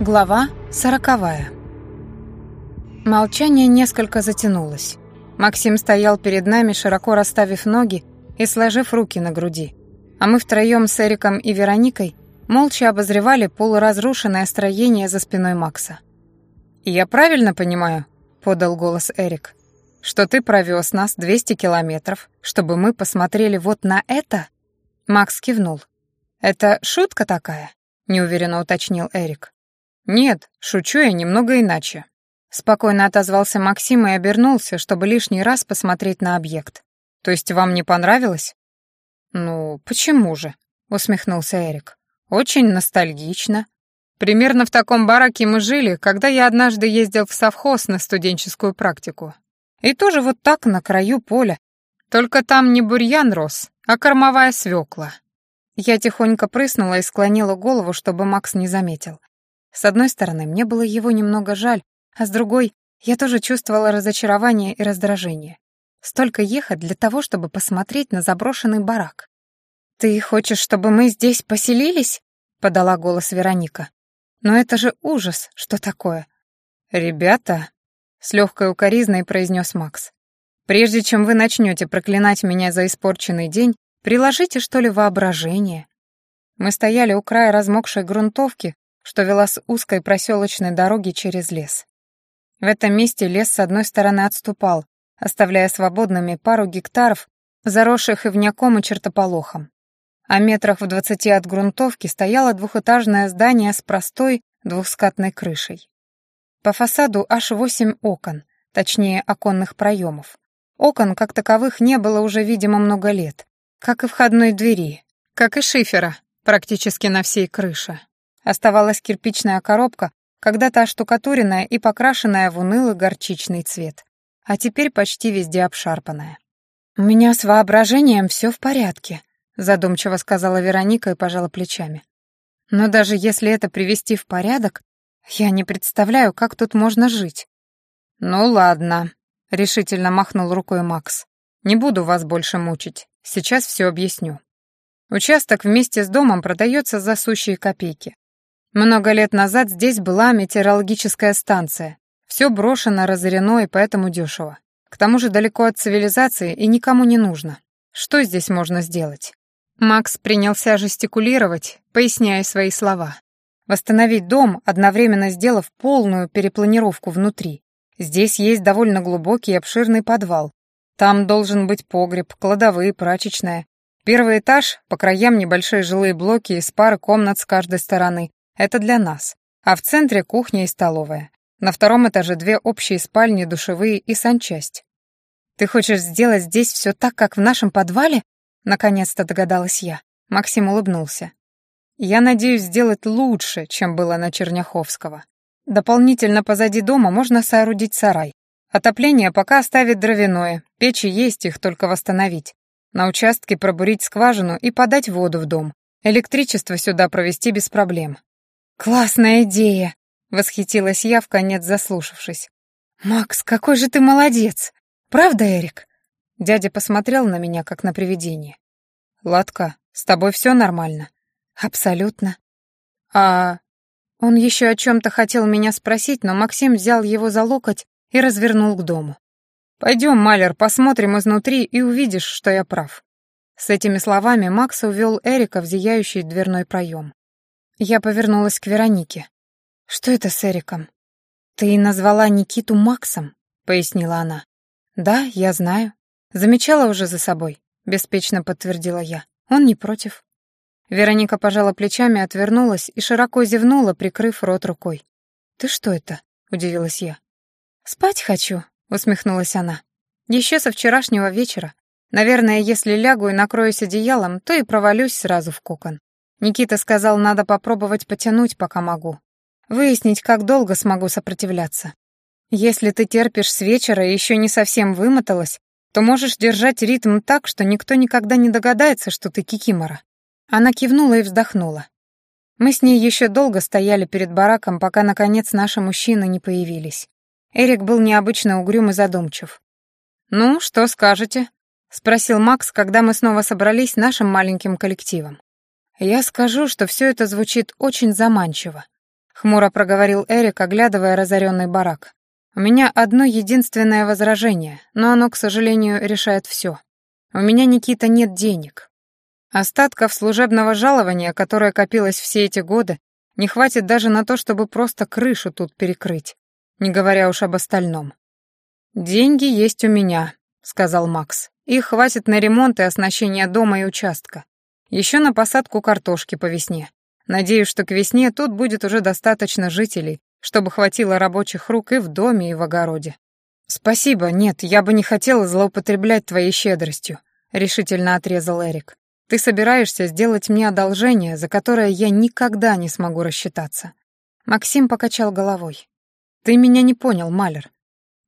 Глава сороковая. Молчание несколько затянулось. Максим стоял перед нами, широко расставив ноги и сложив руки на груди. А мы втроем с Эриком и Вероникой молча обозревали полуразрушенное строение за спиной Макса. «Я правильно понимаю?» — подал голос Эрик. «Что ты провез нас 200 километров, чтобы мы посмотрели вот на это?» Макс кивнул. «Это шутка такая?» — неуверенно уточнил Эрик. «Нет, шучу я немного иначе». Спокойно отозвался Максим и обернулся, чтобы лишний раз посмотреть на объект. «То есть вам не понравилось?» «Ну, почему же?» — усмехнулся Эрик. «Очень ностальгично. Примерно в таком бараке мы жили, когда я однажды ездил в совхоз на студенческую практику. И тоже вот так, на краю поля. Только там не бурьян рос, а кормовая свекла». Я тихонько прыснула и склонила голову, чтобы Макс не заметил. С одной стороны, мне было его немного жаль, а с другой, я тоже чувствовала разочарование и раздражение. Столько ехать для того, чтобы посмотреть на заброшенный барак. «Ты хочешь, чтобы мы здесь поселились?» — подала голос Вероника. «Но это же ужас, что такое?» «Ребята», — с легкой укоризной произнес Макс, «прежде чем вы начнете проклинать меня за испорченный день, приложите, что ли, воображение». Мы стояли у края размокшей грунтовки, что вела с узкой проселочной дороги через лес. В этом месте лес с одной стороны отступал, оставляя свободными пару гектаров, заросших ивняком и чертополохом. А метрах в двадцати от грунтовки стояло двухэтажное здание с простой двухскатной крышей. По фасаду аж восемь окон, точнее оконных проемов. Окон, как таковых, не было уже, видимо, много лет, как и входной двери, как и шифера практически на всей крыше. Оставалась кирпичная коробка, когда-то оштукатуренная и покрашенная в унылый горчичный цвет, а теперь почти везде обшарпанная. «У меня с воображением все в порядке», — задумчиво сказала Вероника и пожала плечами. «Но даже если это привести в порядок, я не представляю, как тут можно жить». «Ну ладно», — решительно махнул рукой Макс. «Не буду вас больше мучить. Сейчас все объясню. Участок вместе с домом продается за сущие копейки. Много лет назад здесь была метеорологическая станция. Все брошено, разорено и поэтому дешево. К тому же далеко от цивилизации и никому не нужно. Что здесь можно сделать? Макс принялся жестикулировать, поясняя свои слова. Восстановить дом, одновременно сделав полную перепланировку внутри. Здесь есть довольно глубокий и обширный подвал. Там должен быть погреб, кладовые, прачечная. Первый этаж, по краям небольшие жилые блоки из пары комнат с каждой стороны, это для нас. А в центре кухня и столовая. На втором этаже две общие спальни, душевые и санчасть. «Ты хочешь сделать здесь все так, как в нашем подвале?» Наконец-то догадалась я. Максим улыбнулся. «Я надеюсь сделать лучше, чем было на Черняховского. Дополнительно позади дома можно соорудить сарай. Отопление пока оставить дровяное, печи есть, их только восстановить. На участке пробурить скважину и подать воду в дом. Электричество сюда провести без проблем. «Классная идея!» — восхитилась я, в конец заслушавшись. «Макс, какой же ты молодец! Правда, Эрик?» Дядя посмотрел на меня, как на привидение. «Ладка, с тобой все нормально?» «Абсолютно». «А...» Он еще о чем-то хотел меня спросить, но Максим взял его за локоть и развернул к дому. «Пойдем, Малер, посмотрим изнутри и увидишь, что я прав». С этими словами Макс увел Эрика в зияющий дверной проем. Я повернулась к Веронике. «Что это с Эриком?» «Ты назвала Никиту Максом», — пояснила она. «Да, я знаю. Замечала уже за собой», — беспечно подтвердила я. «Он не против». Вероника пожала плечами, отвернулась и широко зевнула, прикрыв рот рукой. «Ты что это?» — удивилась я. «Спать хочу», — усмехнулась она. «Еще со вчерашнего вечера. Наверное, если лягу и накроюсь одеялом, то и провалюсь сразу в кокон. Никита сказал, надо попробовать потянуть, пока могу. Выяснить, как долго смогу сопротивляться. Если ты терпишь с вечера и еще не совсем вымоталась, то можешь держать ритм так, что никто никогда не догадается, что ты кикимора. Она кивнула и вздохнула. Мы с ней еще долго стояли перед бараком, пока, наконец, наши мужчины не появились. Эрик был необычно угрюм и задумчив. «Ну, что скажете?» — спросил Макс, когда мы снова собрались нашим маленьким коллективом. Я скажу, что все это звучит очень заманчиво. хмуро проговорил Эрик, оглядывая разоренный барак. У меня одно единственное возражение, но оно, к сожалению, решает все. У меня, Никита, нет денег. Остатков служебного жалования, которое копилось все эти годы, не хватит даже на то, чтобы просто крышу тут перекрыть, не говоря уж об остальном. «Деньги есть у меня», — сказал Макс. «Их хватит на ремонт и оснащение дома и участка. Еще на посадку картошки по весне. Надеюсь, что к весне тут будет уже достаточно жителей, чтобы хватило рабочих рук и в доме, и в огороде. «Спасибо, нет, я бы не хотела злоупотреблять твоей щедростью», — решительно отрезал Эрик. «Ты собираешься сделать мне одолжение, за которое я никогда не смогу рассчитаться». Максим покачал головой. «Ты меня не понял, Малер.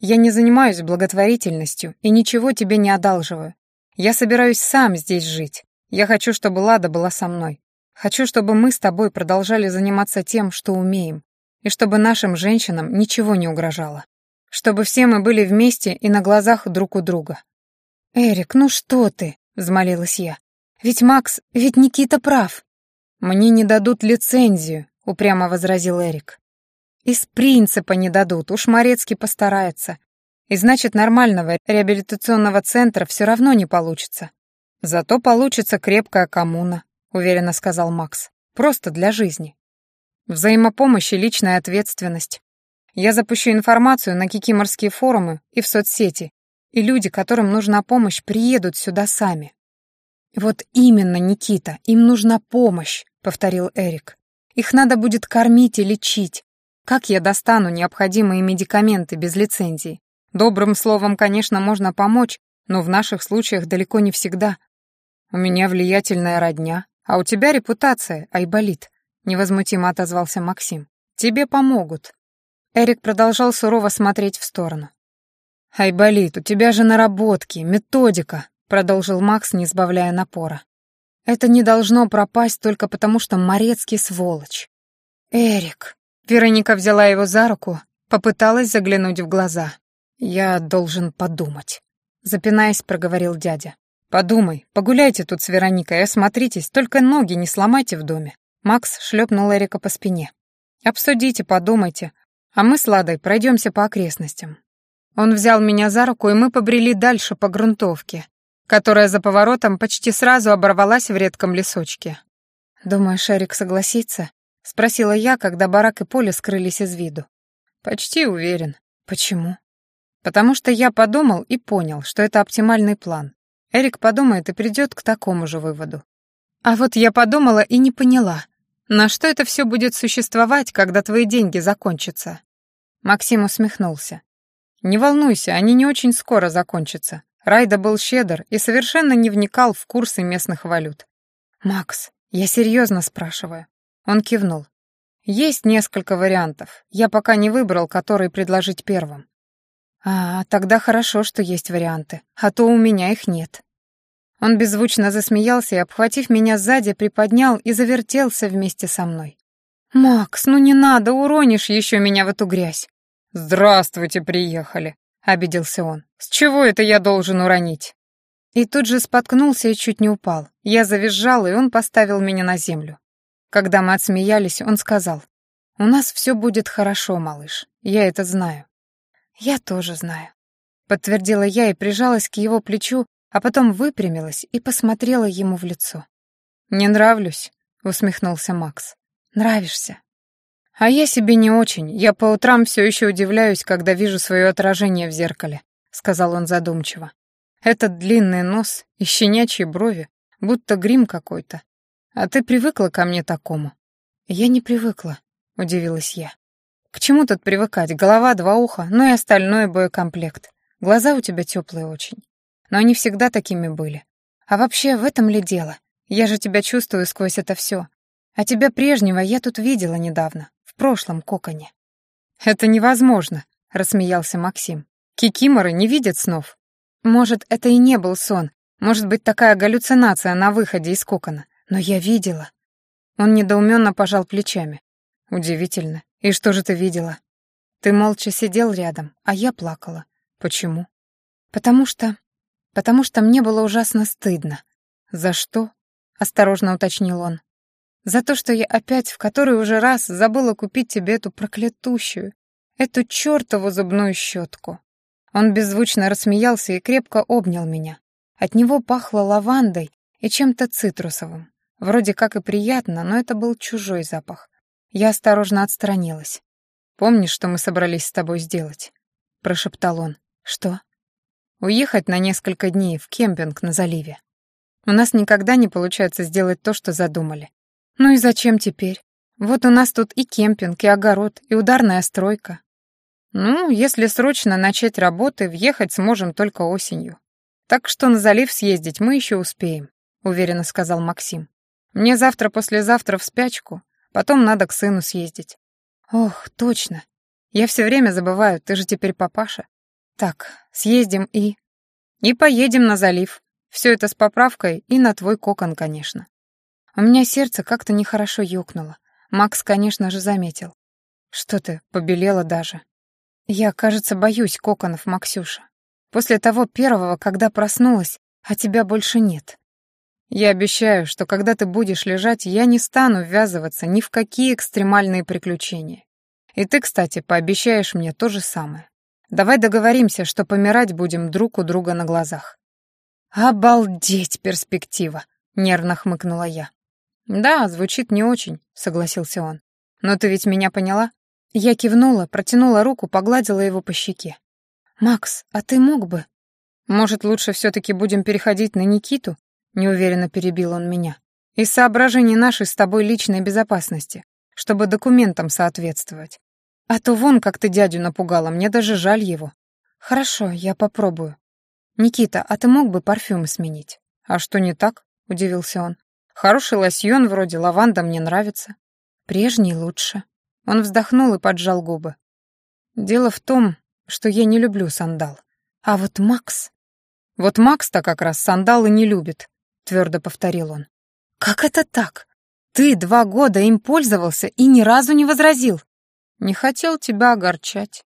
Я не занимаюсь благотворительностью и ничего тебе не одалживаю. Я собираюсь сам здесь жить. Я хочу, чтобы Лада была со мной. Хочу, чтобы мы с тобой продолжали заниматься тем, что умеем, и чтобы нашим женщинам ничего не угрожало. Чтобы все мы были вместе и на глазах друг у друга. «Эрик, ну что ты?» — взмолилась я. «Ведь Макс, ведь Никита прав». «Мне не дадут лицензию», — упрямо возразил Эрик. «Из принципа не дадут, уж Морецкий постарается. И значит, нормального реабилитационного центра все равно не получится. Зато получится крепкая коммуна, уверенно сказал Макс. Просто для жизни. Взаимопомощь и личная ответственность. Я запущу информацию на кикиморские форумы и в соцсети, и люди, которым нужна помощь, приедут сюда сами. Вот именно, Никита, им нужна помощь, повторил Эрик. Их надо будет кормить и лечить. Как я достану необходимые медикаменты без лицензии? Добрым словом, конечно, можно помочь, но в наших случаях далеко не всегда. У меня влиятельная родня, а у тебя репутация, Айболит, невозмутимо отозвался Максим. Тебе помогут. Эрик продолжал сурово смотреть в сторону. Айболит, у тебя же наработки, методика, продолжил Макс, не сбавляя напора. Это не должно пропасть только потому, что Морецкий сволочь. Эрик. Вероника взяла его за руку, попыталась заглянуть в глаза. Я должен подумать, запинаясь, проговорил дядя. «Подумай, погуляйте тут с Вероникой, осмотритесь, только ноги не сломайте в доме». Макс шлепнул Эрика по спине. «Обсудите, подумайте, а мы с Ладой пройдемся по окрестностям». Он взял меня за руку, и мы побрели дальше по грунтовке, которая за поворотом почти сразу оборвалась в редком лесочке. «Думаешь, Эрик согласится?» — спросила я, когда барак и поле скрылись из виду. «Почти уверен». «Почему?» «Потому что я подумал и понял, что это оптимальный план. Эрик подумает и придет к такому же выводу. А вот я подумала и не поняла, на что это все будет существовать, когда твои деньги закончатся. Максим усмехнулся. Не волнуйся, они не очень скоро закончатся. Райда был щедр и совершенно не вникал в курсы местных валют. «Макс, я серьезно спрашиваю». Он кивнул. «Есть несколько вариантов. Я пока не выбрал, который предложить первым. «А, тогда хорошо, что есть варианты, а то у меня их нет». Он беззвучно засмеялся и, обхватив меня сзади, приподнял и завертелся вместе со мной. «Макс, ну не надо, уронишь еще меня в эту грязь». «Здравствуйте, приехали», — обиделся он. «С чего это я должен уронить?» И тут же споткнулся и чуть не упал. Я завизжал, и он поставил меня на землю. Когда мы отсмеялись, он сказал, «У нас все будет хорошо, малыш, я это знаю. «Я тоже знаю», — подтвердила я и прижалась к его плечу, а потом выпрямилась и посмотрела ему в лицо. «Не нравлюсь», — усмехнулся Макс. «Нравишься». «А я себе не очень. Я по утрам все еще удивляюсь, когда вижу свое отражение в зеркале», — сказал он задумчиво. «Этот длинный нос и щенячьи брови, будто грим какой-то. А ты привыкла ко мне такому?» «Я не привыкла», — удивилась я. К чему тут привыкать? Голова, два уха, ну и остальное боекомплект. Глаза у тебя теплые очень. Но они всегда такими были. А вообще, в этом ли дело? Я же тебя чувствую сквозь это все. А тебя прежнего я тут видела недавно, в прошлом коконе. Это невозможно, рассмеялся Максим. Кикиморы не видят снов. Может, это и не был сон. Может быть, такая галлюцинация на выходе из кокона. Но я видела. Он недоуменно пожал плечами. Удивительно. «И что же ты видела?» «Ты молча сидел рядом, а я плакала. Почему?» «Потому что... потому что мне было ужасно стыдно». «За что?» — осторожно уточнил он. За то, что я опять в который уже раз забыла купить тебе эту проклятущую, эту чертову зубную щетку. Он беззвучно рассмеялся и крепко обнял меня. От него пахло лавандой и чем-то цитрусовым. Вроде как и приятно, но это был чужой запах. Я осторожно отстранилась. «Помнишь, что мы собрались с тобой сделать?» — прошептал он. «Что?» «Уехать на несколько дней в кемпинг на заливе. У нас никогда не получается сделать то, что задумали. Ну и зачем теперь? Вот у нас тут и кемпинг, и огород, и ударная стройка. Ну, если срочно начать работы, въехать сможем только осенью. Так что на залив съездить мы еще успеем», — уверенно сказал Максим. «Мне завтра-послезавтра в спячку, потом надо к сыну съездить». «Ох, точно. Я все время забываю, ты же теперь папаша. Так, съездим и...» «И поедем на залив. Все это с поправкой и на твой кокон, конечно». У меня сердце как-то нехорошо ёкнуло. Макс, конечно же, заметил. «Что ты, побелела даже?» «Я, кажется, боюсь коконов, Максюша. После того первого, когда проснулась, а тебя больше нет. Я обещаю, что когда ты будешь лежать, я не стану ввязываться ни в какие экстремальные приключения. И ты, кстати, пообещаешь мне то же самое. Давай договоримся, что помирать будем друг у друга на глазах». «Обалдеть перспектива!» — нервно хмыкнула я. «Да, звучит не очень», — согласился он. «Но ты ведь меня поняла?» Я кивнула, протянула руку, погладила его по щеке. «Макс, а ты мог бы...» «Может, лучше все-таки будем переходить на Никиту?» Неуверенно перебил он меня. «Из соображений нашей с тобой личной безопасности, чтобы документам соответствовать. А то вон, как ты дядю напугала, мне даже жаль его». «Хорошо, я попробую». «Никита, а ты мог бы парфюмы сменить?» «А что не так?» — удивился он. «Хороший лосьон вроде лаванда мне нравится». «Прежний лучше». Он вздохнул и поджал губы. «Дело в том, что я не люблю сандал. А вот Макс... Вот Макс-то как раз сандалы не любит, твердо повторил он. Как это так? Ты два года им пользовался и ни разу не возразил. Не хотел тебя огорчать.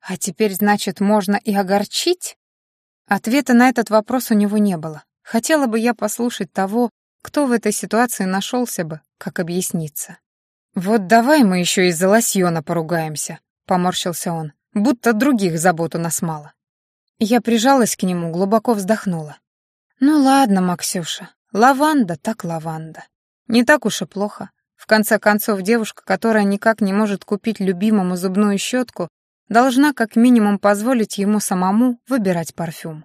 А теперь, значит, можно и огорчить? Ответа на этот вопрос у него не было. Хотела бы я послушать того, кто в этой ситуации нашелся бы, как объясниться. «Вот давай мы еще из-за лосьона поругаемся», — поморщился он будто других забот у нас мало. Я прижалась к нему, глубоко вздохнула. «Ну ладно, Максюша, лаванда так лаванда. Не так уж и плохо. В конце концов, девушка, которая никак не может купить любимому зубную щетку, должна как минимум позволить ему самому выбирать парфюм».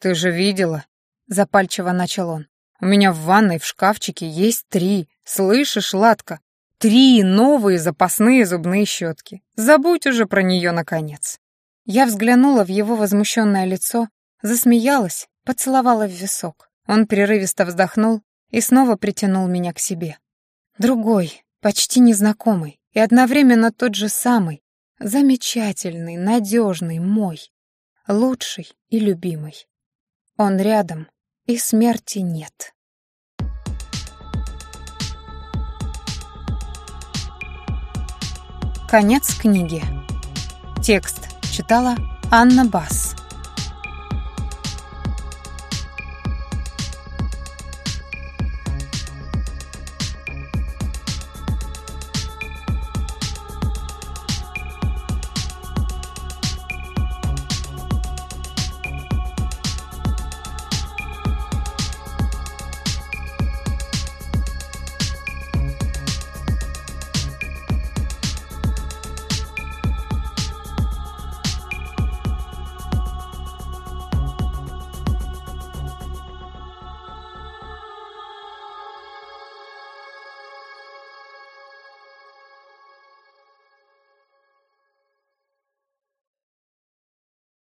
«Ты же видела?» — запальчиво начал он. «У меня в ванной в шкафчике есть три. Слышишь, Ладка? Три новые запасные зубные щетки. Забудь уже про нее, наконец. Я взглянула в его возмущенное лицо, засмеялась, поцеловала в висок. Он прерывисто вздохнул и снова притянул меня к себе. Другой, почти незнакомый и одновременно тот же самый, замечательный, надежный, мой, лучший и любимый. Он рядом, и смерти нет. Конец книги. Текст читала Анна Бас.